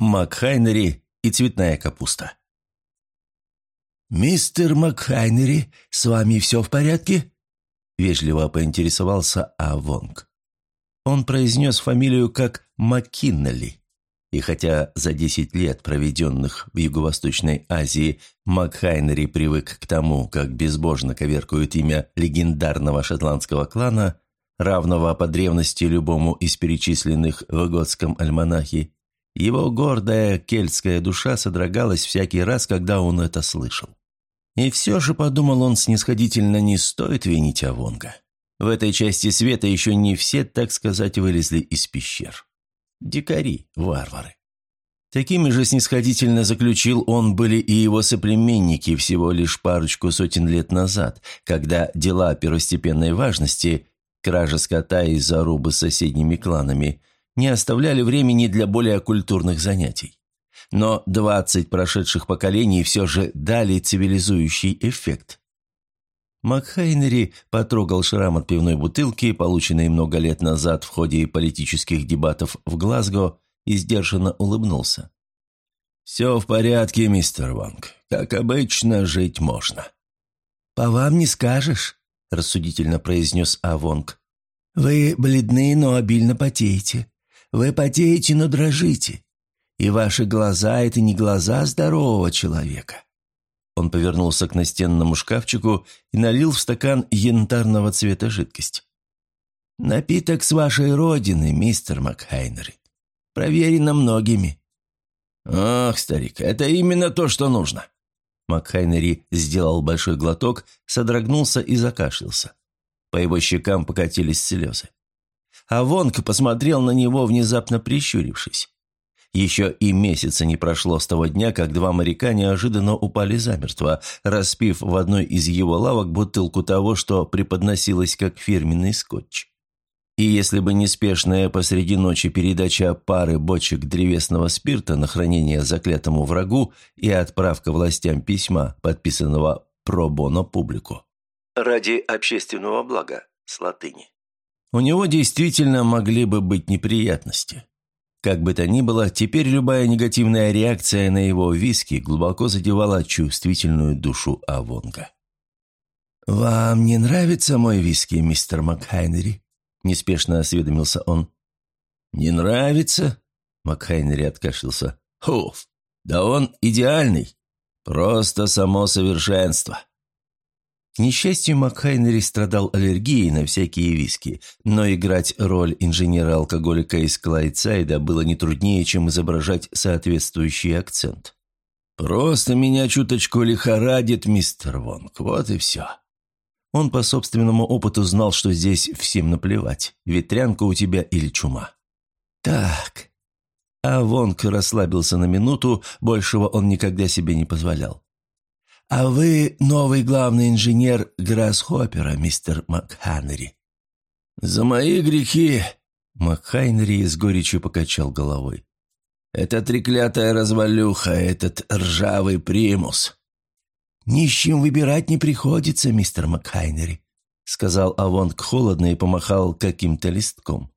Макхайнери и цветная капуста. «Мистер Макхайнери, с вами все в порядке?» Вежливо поинтересовался Авонг. Он произнес фамилию как Маккиннелли. И хотя за 10 лет, проведенных в Юго-Восточной Азии, Макхайнери привык к тому, как безбожно коверкуют имя легендарного шотландского клана, равного по древности любому из перечисленных в готском альманахе, его гордая кельтская душа содрогалась всякий раз, когда он это слышал. И все же, подумал он снисходительно, не стоит винить Авонга. В этой части света еще не все, так сказать, вылезли из пещер. Дикари, варвары. Такими же снисходительно заключил он были и его соплеменники всего лишь парочку сотен лет назад, когда дела первостепенной важности, кража скота и зарубы с соседними кланами, не оставляли времени для более культурных занятий. Но двадцать прошедших поколений все же дали цивилизующий эффект. Макхайнери потрогал шрам от пивной бутылки, полученной много лет назад в ходе политических дебатов в Глазго, и сдержанно улыбнулся. «Все в порядке, мистер Ванг. Как обычно, жить можно». «По вам не скажешь», – рассудительно произнес Авонг. «Вы бледны, но обильно потеете. Вы потеете, но дрожите. И ваши глаза – это не глаза здорового человека. Он повернулся к настенному шкафчику и налил в стакан янтарного цвета жидкость. «Напиток с вашей родины, мистер Макхайнери. Проверено многими». «Ах, старик, это именно то, что нужно». Макхайнери сделал большой глоток, содрогнулся и закашлялся. По его щекам покатились слезы. А Вонг посмотрел на него, внезапно прищурившись. Еще и месяца не прошло с того дня, как два моряка неожиданно упали замертво, распив в одной из его лавок бутылку того, что преподносилось как фирменный скотч. И если бы неспешная посреди ночи передача пары бочек древесного спирта на хранение заклятому врагу и отправка властям письма, подписанного «Про боно публику». «Ради общественного блага» с латыни. У него действительно могли бы быть неприятности. Как бы то ни было, теперь любая негативная реакция на его виски глубоко задевала чувствительную душу Авонга. «Вам не нравится мой виски, мистер Макхайнери?» – неспешно осведомился он. «Не нравится?» – Макхайнери откашлялся. «Хуф, да он идеальный. Просто само совершенство». Несчастью, Макхайнери страдал аллергией на всякие виски, но играть роль инженера-алкоголика из Клайдсайда было не труднее, чем изображать соответствующий акцент. «Просто меня чуточку лихорадит, мистер Вонг, вот и все». Он по собственному опыту знал, что здесь всем наплевать, ветрянка у тебя или чума. «Так». А Вонг расслабился на минуту, большего он никогда себе не позволял. «А вы новый главный инженер Грассхоппера, мистер Макханнери». «За мои грехи!» Макхайнери с горечью покачал головой. «Это треклятая развалюха, этот ржавый примус». «Нищим выбирать не приходится, мистер Макхайнери», сказал Авонг холодно и помахал каким-то листком.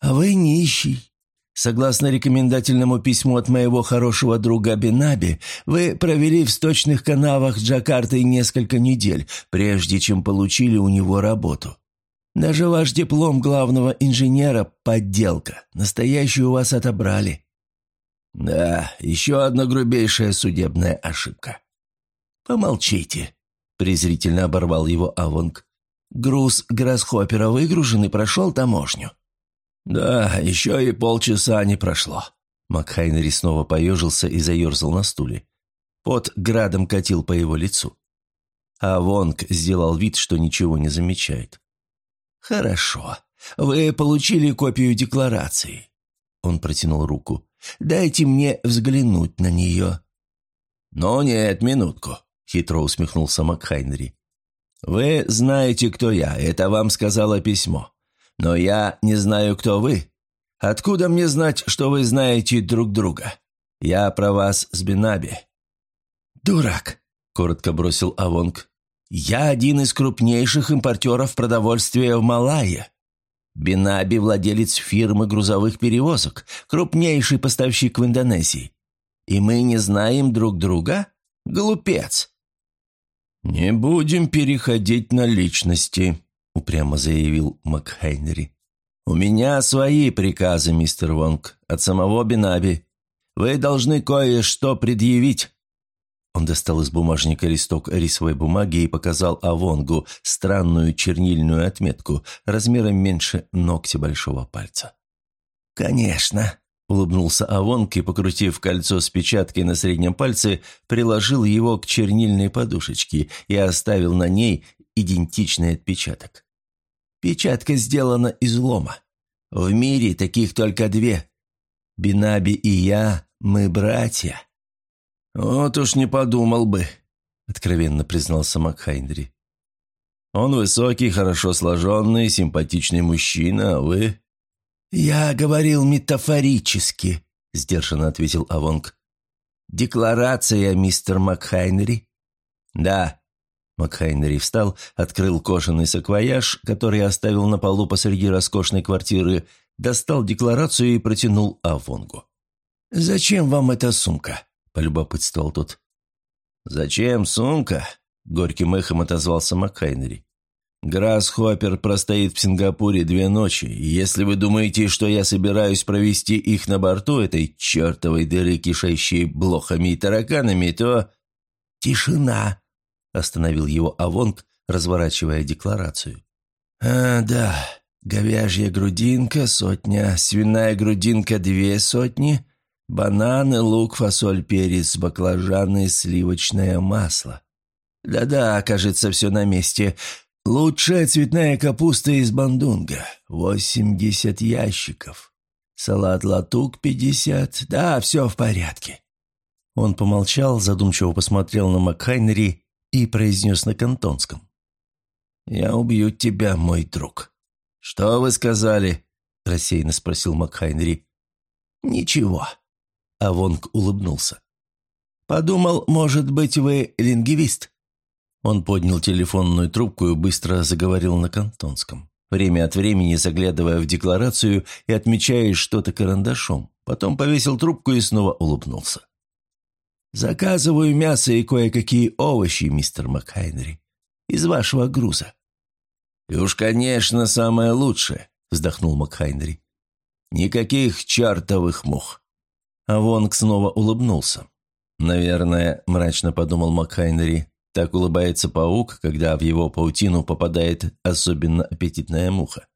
«А вы нищий. Согласно рекомендательному письму от моего хорошего друга Бенаби, вы провели в сточных канавах Джакарты несколько недель, прежде чем получили у него работу. Даже ваш диплом главного инженера – подделка. Настоящий у вас отобрали». «Да, еще одна грубейшая судебная ошибка». «Помолчите», – презрительно оборвал его Авонг. «Груз Гроссхоппера выгружен и прошел таможню». «Да, еще и полчаса не прошло». Макхайнери снова поежился и заерзал на стуле. Под градом катил по его лицу. А Вонг сделал вид, что ничего не замечает. «Хорошо. Вы получили копию декларации». Он протянул руку. «Дайте мне взглянуть на нее». «Ну нет, минутку», — хитро усмехнулся Макхайнери. «Вы знаете, кто я. Это вам сказала письмо. Но я не знаю, кто вы. Откуда мне знать, что вы знаете друг друга? Я про вас с Бинаби». «Дурак», — коротко бросил Авонг. «Я один из крупнейших импортеров продовольствия в Малайе. Бинаби – владелец фирмы грузовых перевозок, крупнейший поставщик в Индонезии. И мы не знаем друг друга? Глупец!» «Не будем переходить на личности», – упрямо заявил МакХейнери. «У меня свои приказы, мистер Вонг, от самого Бинаби. Вы должны кое-что предъявить». Он достал из бумажника листок рисовой бумаги и показал Авонгу странную чернильную отметку размером меньше ногтя большого пальца. «Конечно», — улыбнулся Авонг и, покрутив кольцо с печаткой на среднем пальце, приложил его к чернильной подушечке и оставил на ней идентичный отпечаток. «Печатка сделана из лома. В мире таких только две. Бинаби и я, мы братья». «Вот уж не подумал бы», — откровенно признался Макхайндри. «Он высокий, хорошо сложенный, симпатичный мужчина, а вы...» «Я говорил метафорически», — сдержанно ответил Авонг. «Декларация, мистер Макхайнери?» «Да». Макхайнери встал, открыл кожаный саквояж, который оставил на полу посреди роскошной квартиры, достал декларацию и протянул Авонгу. «Зачем вам эта сумка?» полюбопытствовал тот. «Зачем сумка?» — горьким эхом отозвался МакХайнери. «Грассхоппер простоит в Сингапуре две ночи, и если вы думаете, что я собираюсь провести их на борту этой чертовой дыры, кишащей блохами и тараканами, то...» «Тишина!» — остановил его Авонг, разворачивая декларацию. «А, да, говяжья грудинка — сотня, свиная грудинка — две сотни, Бананы, лук, фасоль, перец, баклажаны, сливочное масло. Да-да, кажется, все на месте. Лучшая цветная капуста из бандунга. Восемьдесят ящиков. Салат латук пятьдесят. Да, все в порядке. Он помолчал, задумчиво посмотрел на Макхайнери и произнес на кантонском. «Я убью тебя, мой друг». «Что вы сказали?» – рассеянно спросил Макхайнери. «Ничего», а Вонг улыбнулся. «Подумал, может быть, вы лингвист?» Он поднял телефонную трубку и быстро заговорил на кантонском, время от времени заглядывая в декларацию и отмечая что-то карандашом. Потом повесил трубку и снова улыбнулся. «Заказываю мясо и кое-какие овощи, мистер Макхайнери, из вашего груза». «И уж, конечно, самое лучшее», — вздохнул Макхайнери. «Никаких чертовых мух. А Вонг снова улыбнулся. «Наверное», – мрачно подумал Макхайнери, – «так улыбается паук, когда в его паутину попадает особенно аппетитная муха».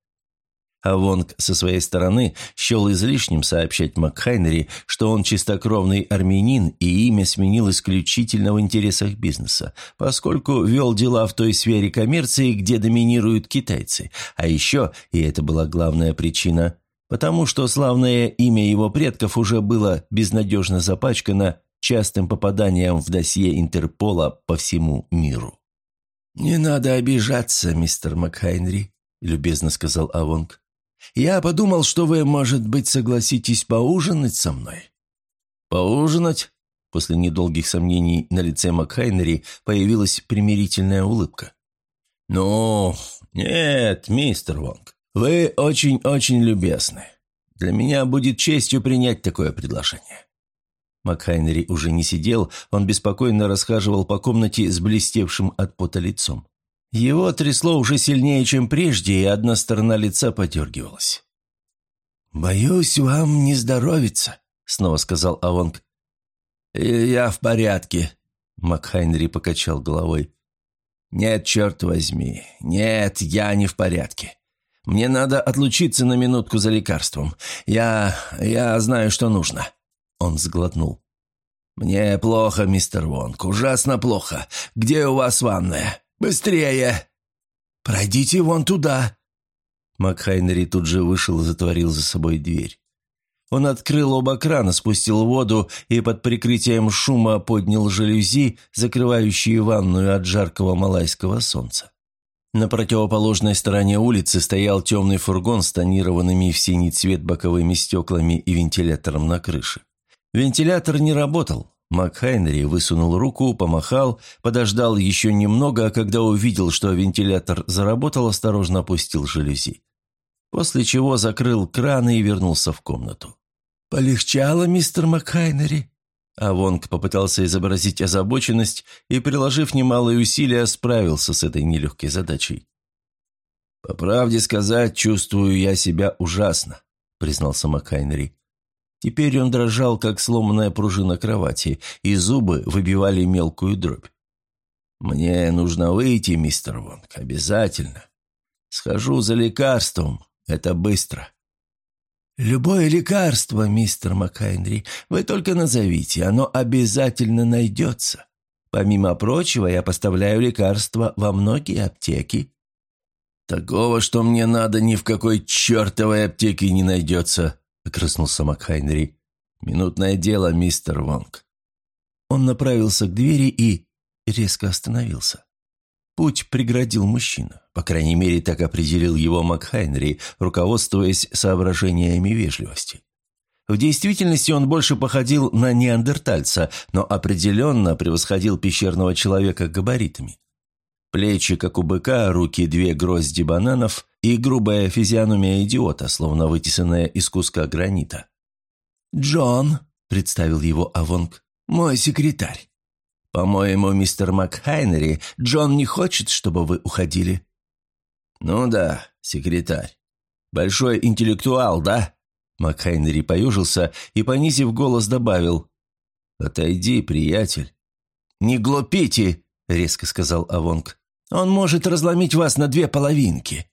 А Вонг со своей стороны счел излишним сообщать Макхайнери, что он чистокровный армянин и имя сменил исключительно в интересах бизнеса, поскольку вел дела в той сфере коммерции, где доминируют китайцы. А еще, и это была главная причина, потому что славное имя его предков уже было безнадежно запачкано частым попаданием в досье Интерпола по всему миру. «Не надо обижаться, мистер Макхайнри», — любезно сказал Авонг. «Я подумал, что вы, может быть, согласитесь поужинать со мной». «Поужинать?» После недолгих сомнений на лице Макхайнери появилась примирительная улыбка. «Ну, нет, мистер Вонг, «Вы очень-очень любезны. Для меня будет честью принять такое предложение». Макхайнери уже не сидел, он беспокойно расхаживал по комнате с блестевшим от пота лицом. Его трясло уже сильнее, чем прежде, и одна сторона лица подергивалась. «Боюсь, вам не здоровится», — снова сказал Авонг. «Я в порядке», — Макхайнери покачал головой. «Нет, черт возьми, нет, я не в порядке. Мне надо отлучиться на минутку за лекарством. Я... я знаю, что нужно». Он сглотнул. «Мне плохо, мистер Вонг, ужасно плохо. Где у вас ванная? Быстрее!» «Пройдите вон туда!» Макхайнери тут же вышел и затворил за собой дверь. Он открыл оба крана, спустил воду и под прикрытием шума поднял жалюзи, закрывающие ванную от жаркого малайского солнца. На противоположной стороне улицы стоял темный фургон с тонированными в синий цвет боковыми стеклами и вентилятором на крыше. Вентилятор не работал. МакХайнери высунул руку, помахал, подождал еще немного, а когда увидел, что вентилятор заработал, осторожно опустил жалюзи. после чего закрыл кран и вернулся в комнату. «Полегчало, мистер Макхайнери?» А Вонг попытался изобразить озабоченность и, приложив немалые усилия, справился с этой нелегкой задачей. «По правде сказать, чувствую я себя ужасно», — признался Макхайнери. Теперь он дрожал, как сломанная пружина кровати, и зубы выбивали мелкую дробь. «Мне нужно выйти, мистер Вонг, обязательно. Схожу за лекарством, это быстро». «Любое лекарство, мистер Макхайнри, вы только назовите, оно обязательно найдется. Помимо прочего, я поставляю лекарства во многие аптеки». «Такого, что мне надо, ни в какой чертовой аптеке не найдется», — окрыснулся Макхайнри. «Минутное дело, мистер Вонг». Он направился к двери и резко остановился. Путь преградил мужчина. По крайней мере, так определил его Макхайнери, руководствуясь соображениями вежливости. В действительности он больше походил на неандертальца, но определенно превосходил пещерного человека габаритами. Плечи, как у быка, руки две грозди бананов и грубая физиономия идиота, словно вытесанная из куска гранита. «Джон», — представил его Авонг, — «мой секретарь». «По-моему, мистер МакХайнери, Джон не хочет, чтобы вы уходили». «Ну да, секретарь. Большой интеллектуал, да?» МакХайнери поюжился и, понизив голос, добавил. «Отойди, приятель». «Не глупите», — резко сказал Авонг. «Он может разломить вас на две половинки».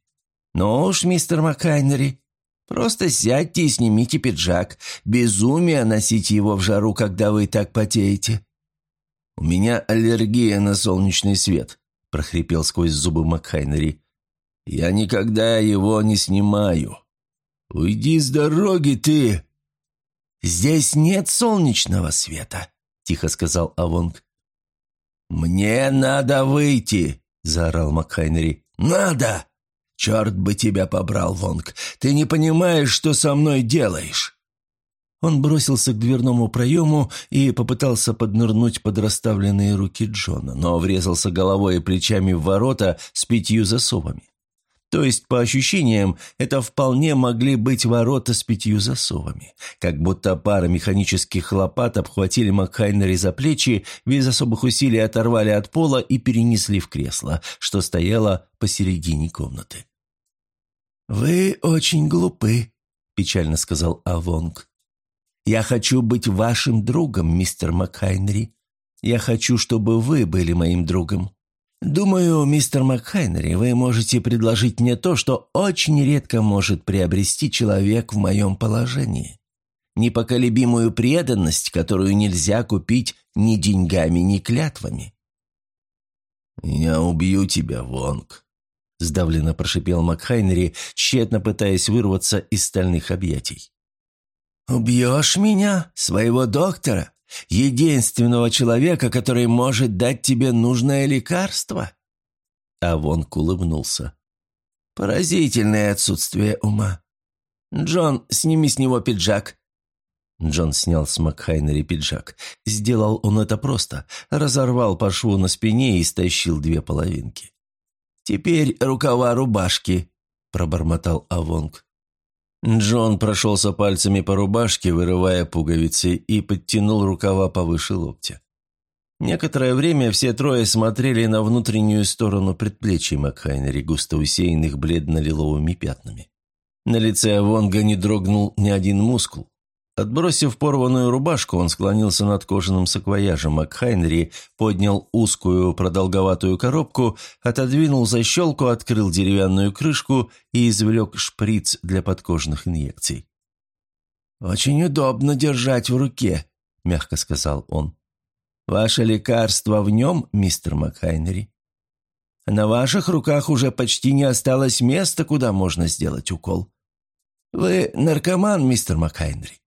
«Ну уж, мистер МакХайнери, просто сядьте и снимите пиджак. Безумие носить его в жару, когда вы так потеете». «У меня аллергия на солнечный свет», – прохрипел сквозь зубы Макхайнери. «Я никогда его не снимаю. Уйди с дороги, ты!» «Здесь нет солнечного света», – тихо сказал Авонг. «Мне надо выйти», – заорал Макхайнери. «Надо! Черт бы тебя побрал, Вонг! Ты не понимаешь, что со мной делаешь!» Он бросился к дверному проему и попытался поднырнуть под расставленные руки Джона, но врезался головой и плечами в ворота с пятью засовами. То есть, по ощущениям, это вполне могли быть ворота с пятью засовами. Как будто пара механических лопат обхватили Макхайнери за плечи, без особых усилий оторвали от пола и перенесли в кресло, что стояло посередине комнаты. «Вы очень глупы», – печально сказал Авонг. Я хочу быть вашим другом, мистер Макхайнери. Я хочу, чтобы вы были моим другом. Думаю, мистер Макхайнери, вы можете предложить мне то, что очень редко может приобрести человек в моем положении. Непоколебимую преданность, которую нельзя купить ни деньгами, ни клятвами. «Я убью тебя, Вонг», – сдавленно прошипел Макхайнери, тщетно пытаясь вырваться из стальных объятий. «Убьешь меня, своего доктора, единственного человека, который может дать тебе нужное лекарство?» А Вонк улыбнулся. «Поразительное отсутствие ума. Джон, сними с него пиджак». Джон снял с Макхайнери пиджак. Сделал он это просто. Разорвал по шву на спине и стащил две половинки. «Теперь рукава рубашки», – пробормотал Авонг. Джон прошелся пальцами по рубашке, вырывая пуговицы, и подтянул рукава повыше локтя. Некоторое время все трое смотрели на внутреннюю сторону предплечий Макхайнери, густо усеянных бледно-лиловыми пятнами. На лице Авонга не дрогнул ни один мускул. Отбросив порванную рубашку, он склонился над кожаным саквояжем МакХайнри, поднял узкую продолговатую коробку, отодвинул защелку, открыл деревянную крышку и извлек шприц для подкожных инъекций. «Очень удобно держать в руке», – мягко сказал он. «Ваше лекарство в нем, мистер МакХайнери. На ваших руках уже почти не осталось места, куда можно сделать укол. Вы наркоман, мистер МакХайнери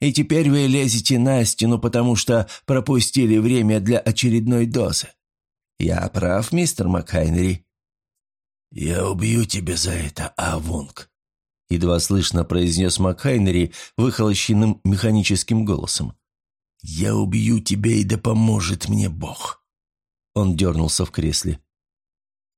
и теперь вы лезете на стену, потому что пропустили время для очередной дозы. Я прав, мистер Макхайнери?» «Я убью тебя за это, Авунг», — едва слышно произнес Макхайнери выхолощенным механическим голосом. «Я убью тебя, и да поможет мне Бог». Он дернулся в кресле.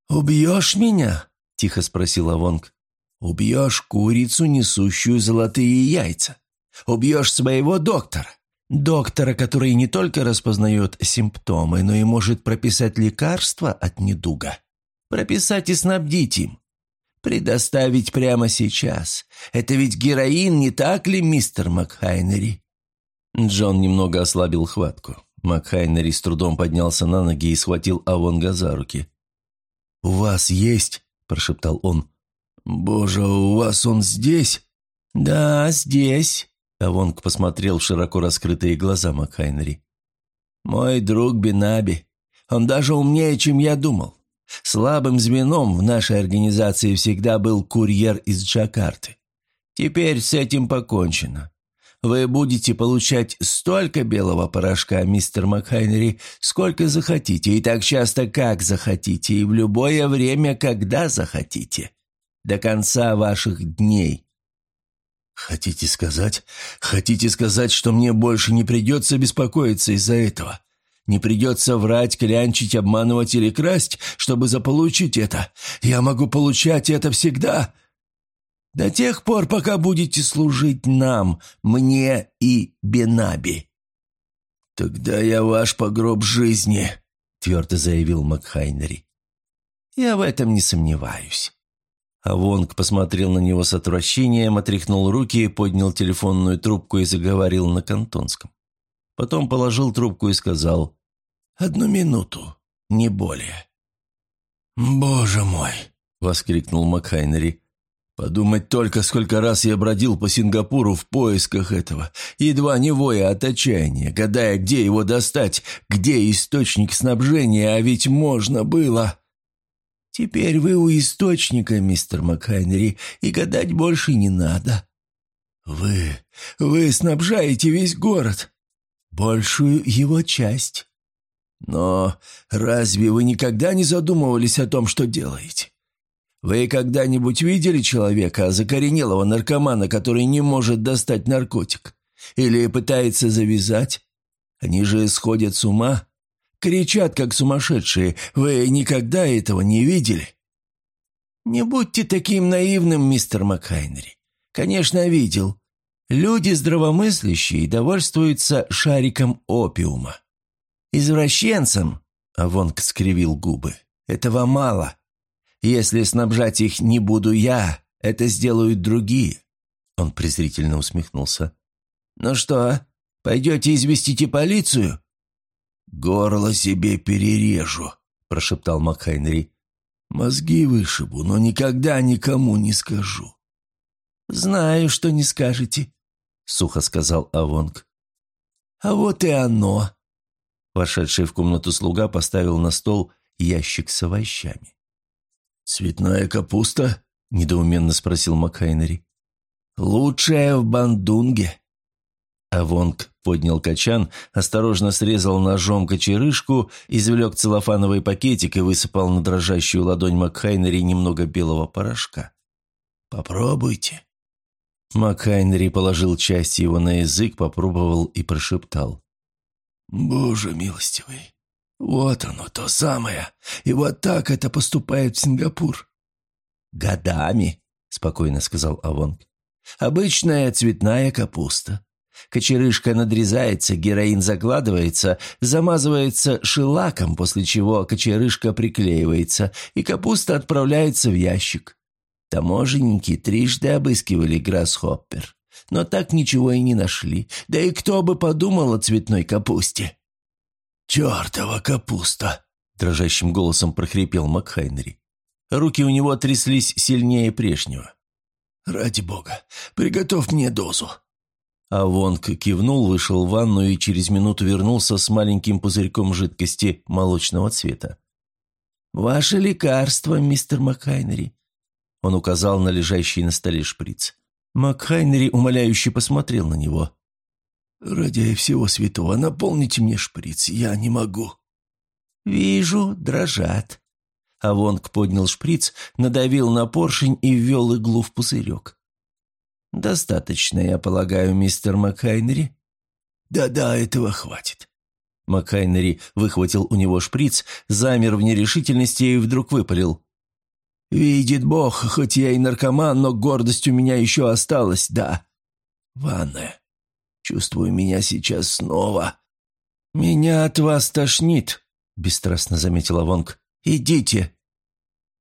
«Убьешь меня?» – тихо спросил Авонг. Убьешь курицу, несущую золотые яйца. Убьешь своего доктора. Доктора, который не только распознает симптомы, но и может прописать лекарства от недуга. Прописать и снабдить им. Предоставить прямо сейчас. Это ведь героин, не так ли, мистер Макхайнери?» Джон немного ослабил хватку. Макхайнери с трудом поднялся на ноги и схватил Авонга за руки. «У вас есть?» – прошептал он. «Боже, у вас он здесь?» «Да, здесь», – Авонг посмотрел в широко раскрытые глаза Макхайнери. «Мой друг Бинаби. Он даже умнее, чем я думал. Слабым звеном в нашей организации всегда был курьер из Джакарты. Теперь с этим покончено. Вы будете получать столько белого порошка, мистер Макхайнери, сколько захотите, и так часто, как захотите, и в любое время, когда захотите. До конца ваших дней. Хотите сказать? Хотите сказать, что мне больше не придется беспокоиться из-за этого? Не придется врать, клянчить, обманывать или красть, чтобы заполучить это. Я могу получать это всегда. До тех пор, пока будете служить нам, мне и Бенаби. Тогда я ваш погроб жизни, твердо заявил Макхайнери. Я в этом не сомневаюсь. А Вонг посмотрел на него с отвращением, отряхнул руки, поднял телефонную трубку и заговорил на кантонском. Потом положил трубку и сказал Одну минуту, не более». «Боже мой!» — воскликнул Макхайнери. «Подумать только, сколько раз я бродил по Сингапуру в поисках этого, едва не воя от отчаяния, гадая, где его достать, где источник снабжения, а ведь можно было...» «Теперь вы у источника, мистер Макхайнери, и гадать больше не надо». «Вы... вы снабжаете весь город, большую его часть». Но разве вы никогда не задумывались о том, что делаете? Вы когда-нибудь видели человека, закоренелого наркомана, который не может достать наркотик? Или пытается завязать? Они же сходят с ума. Кричат, как сумасшедшие. Вы никогда этого не видели? Не будьте таким наивным, мистер Макхайнери. Конечно, видел. Люди здравомыслящие довольствуются шариком опиума. «Извращенцам», — Авонг скривил губы, — «этого мало. Если снабжать их не буду я, это сделают другие». Он презрительно усмехнулся. «Ну что, пойдете известите полицию?» «Горло себе перережу», — прошептал Макхайнери. «Мозги вышибу, но никогда никому не скажу». «Знаю, что не скажете», — сухо сказал Авонг. «А вот и оно», Вошедший в комнату слуга поставил на стол ящик с овощами. «Цветная капуста?» – недоуменно спросил Макхайнери. «Лучшая в Бандунге». Авонг поднял качан, осторожно срезал ножом кочерышку, извлек целлофановый пакетик и высыпал на дрожащую ладонь Макхайнери немного белого порошка. «Попробуйте». Макхайнери положил часть его на язык, попробовал и прошептал. «Боже милостивый, вот оно, то самое, и вот так это поступает в Сингапур». «Годами», — спокойно сказал Авонг. «Обычная цветная капуста. Кочерышка надрезается, героин закладывается, замазывается шелаком, после чего кочерышка приклеивается, и капуста отправляется в ящик. Таможенники трижды обыскивали Грассхоппер но так ничего и не нашли. Да и кто бы подумал о цветной капусте?» «Чертова капуста!» – дрожащим голосом прохрипел Макхайнери. Руки у него тряслись сильнее прежнего. «Ради бога, приготовь мне дозу!» А Вонг кивнул, вышел в ванну и через минуту вернулся с маленьким пузырьком жидкости молочного цвета. «Ваше лекарство, мистер Макхайнери!» Он указал на лежащий на столе шприц. Макхайнери умоляюще посмотрел на него. «Ради всего святого, наполните мне шприц, я не могу». «Вижу, дрожат». Авонг поднял шприц, надавил на поршень и ввел иглу в пузырек. «Достаточно, я полагаю, мистер Макхайнери?» «Да-да, этого хватит». Макхайнери выхватил у него шприц, замер в нерешительности и вдруг выпалил. Видит Бог, хоть я и наркоман, но гордость у меня еще осталась, да. Ванная. Чувствую меня сейчас снова. Меня от вас тошнит, бесстрастно заметила Вонг. Идите.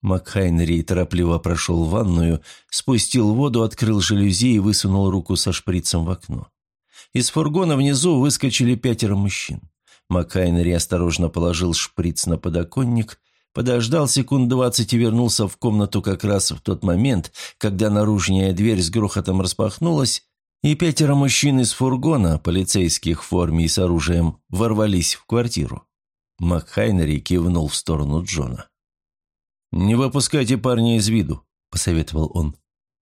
Макхайнери торопливо прошел ванную, спустил воду, открыл жалюзи и высунул руку со шприцем в окно. Из фургона внизу выскочили пятеро мужчин. Макайнери осторожно положил шприц на подоконник, подождал секунд двадцать и вернулся в комнату как раз в тот момент, когда наружная дверь с грохотом распахнулась, и пятеро мужчин из фургона, полицейских в форме и с оружием, ворвались в квартиру. Макхайнери кивнул в сторону Джона. «Не выпускайте парня из виду», – посоветовал он.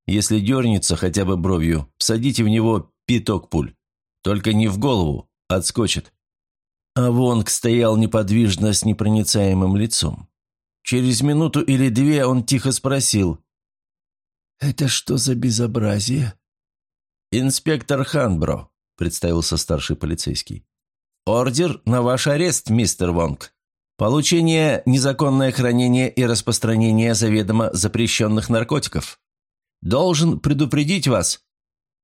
«Если дернется хотя бы бровью, всадите в него пяток пуль. Только не в голову, отскочит». А Вонг стоял неподвижно с непроницаемым лицом. Через минуту или две он тихо спросил. «Это что за безобразие?» «Инспектор Ханбро», — представился старший полицейский. «Ордер на ваш арест, мистер Вонг. Получение, незаконное хранение и распространение заведомо запрещенных наркотиков. Должен предупредить вас».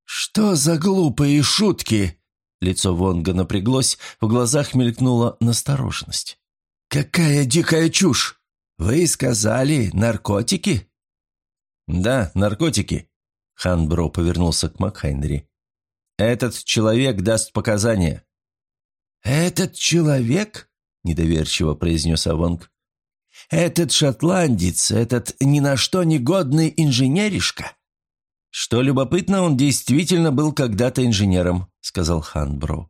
«Что за глупые шутки?» Лицо Вонга напряглось, в глазах мелькнула настороженность. «Какая дикая чушь! Вы сказали наркотики?» «Да, наркотики», — Хан Бро повернулся к Макхайнери. «Этот человек даст показания». «Этот человек?» — недоверчиво произнес Авонг. «Этот шотландец, этот ни на что негодный инженеришка?» «Что любопытно, он действительно был когда-то инженером», — сказал Хан Бро.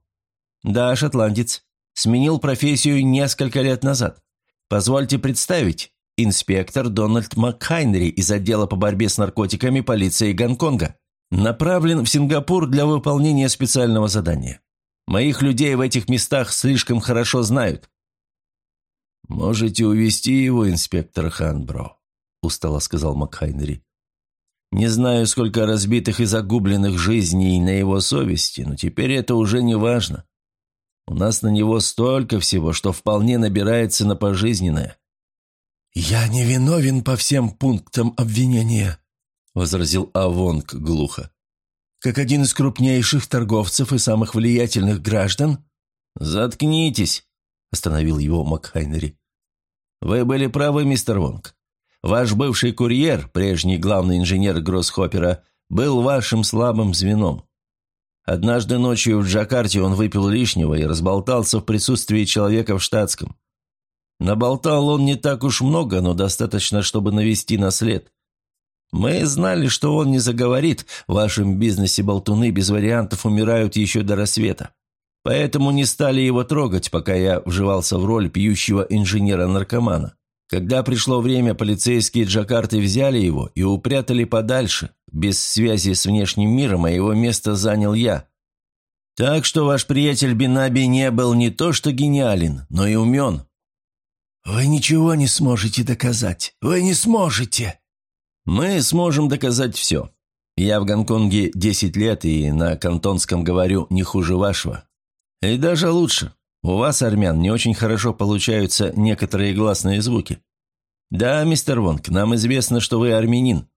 «Да, шотландец. Сменил профессию несколько лет назад. Позвольте представить, инспектор Дональд МакХайнери из отдела по борьбе с наркотиками полиции Гонконга. Направлен в Сингапур для выполнения специального задания. Моих людей в этих местах слишком хорошо знают». «Можете увести его, инспектор Ханбро», — устало сказал МакХайнери. Не знаю, сколько разбитых и загубленных жизней на его совести, но теперь это уже не важно. У нас на него столько всего, что вполне набирается на пожизненное». «Я не виновен по всем пунктам обвинения», — возразил Авонг глухо. «Как один из крупнейших торговцев и самых влиятельных граждан?» «Заткнитесь», — остановил его Макхайнери. «Вы были правы, мистер Вонг. Ваш бывший курьер, прежний главный инженер Гроссхоппера, был вашим слабым звеном. Однажды ночью в Джакарте он выпил лишнего и разболтался в присутствии человека в штатском. Наболтал он не так уж много, но достаточно, чтобы навести на след. Мы знали, что он не заговорит, в вашем бизнесе болтуны без вариантов умирают еще до рассвета. Поэтому не стали его трогать, пока я вживался в роль пьющего инженера-наркомана. Когда пришло время, полицейские Джакарты взяли его и упрятали подальше. Без связи с внешним миром, а его место занял я. Так что ваш приятель Бинаби не был не то что гениален, но и умен. «Вы ничего не сможете доказать. Вы не сможете!» «Мы сможем доказать все. Я в Гонконге 10 лет и на кантонском говорю не хуже вашего. И даже лучше. У вас, армян, не очень хорошо получаются некоторые гласные звуки. Да, мистер Вонг, нам известно, что вы армянин.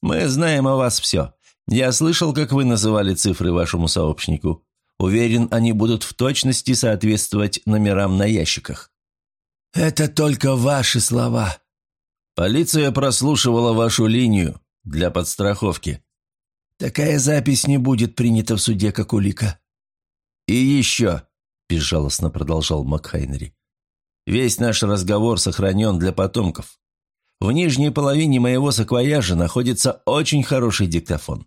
Мы знаем о вас все. Я слышал, как вы называли цифры вашему сообщнику. Уверен, они будут в точности соответствовать номерам на ящиках». «Это только ваши слова». «Полиция прослушивала вашу линию для подстраховки». «Такая запись не будет принята в суде как улика». «И еще. – безжалостно продолжал Макхайнери. «Весь наш разговор сохранен для потомков. В нижней половине моего саквояжа находится очень хороший диктофон.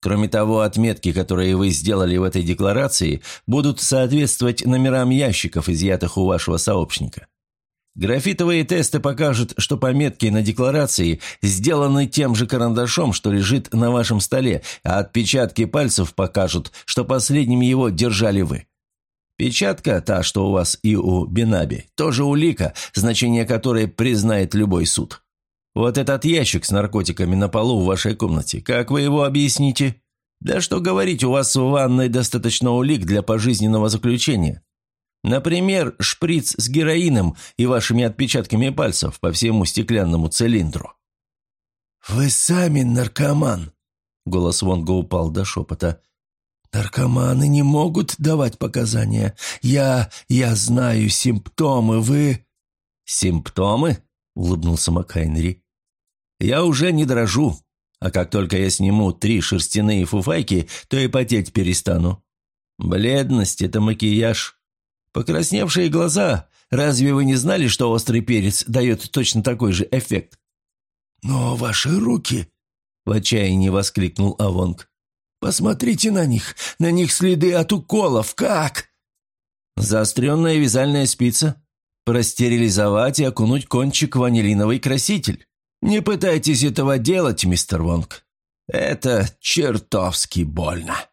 Кроме того, отметки, которые вы сделали в этой декларации, будут соответствовать номерам ящиков, изъятых у вашего сообщника. Графитовые тесты покажут, что пометки на декларации сделаны тем же карандашом, что лежит на вашем столе, а отпечатки пальцев покажут, что последним его держали вы. Печатка, та, что у вас и у Бинаби, тоже улика, значение которой признает любой суд. Вот этот ящик с наркотиками на полу в вашей комнате, как вы его объясните? Да что говорить, у вас в ванной достаточно улик для пожизненного заключения. Например, шприц с героином и вашими отпечатками пальцев по всему стеклянному цилиндру. «Вы сами наркоман!» Голос Вонга упал до шепота. «Наркоманы не могут давать показания. Я... я знаю симптомы, вы...» «Симптомы?» — улыбнулся МакХайнери. «Я уже не дрожу, а как только я сниму три шерстяные фуфайки, то и потеть перестану. Бледность — это макияж. Покрасневшие глаза. Разве вы не знали, что острый перец дает точно такой же эффект?» «Но ваши руки...» — в отчаянии воскликнул Авонг. «Посмотрите на них! На них следы от уколов! Как?» «Заостренная вязальная спица. Простерилизовать и окунуть кончик в ванилиновый краситель. Не пытайтесь этого делать, мистер Вонг. Это чертовски больно».